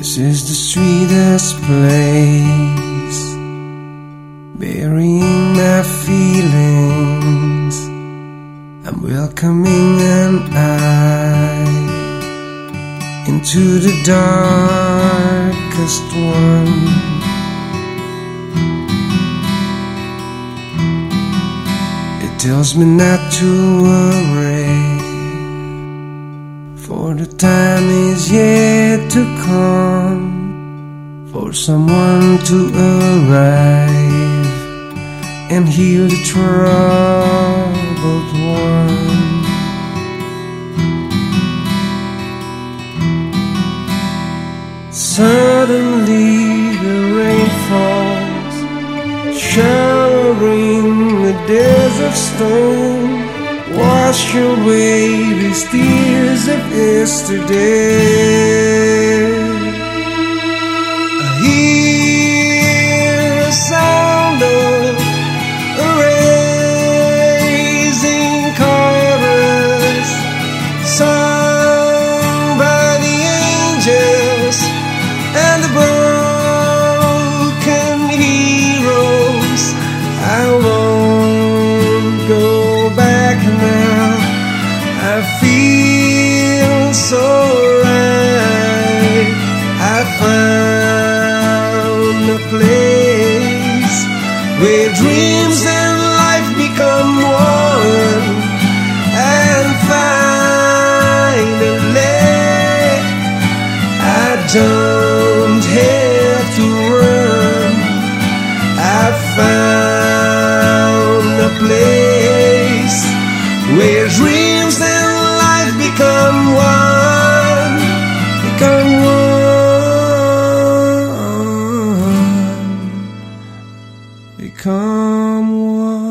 This is the sweetest place, burying my feelings. I'm welcoming an eye into the darkest one. It tells me not to worry, for the time is yet to come for someone to arrive and heal the troubled one. Suddenly the rain falls, showering the desert stone. Wash away these tears of yesterday. Dreams and life become one. And finally, I don't have to run. I found a place where dreams and life become one, become one, become one.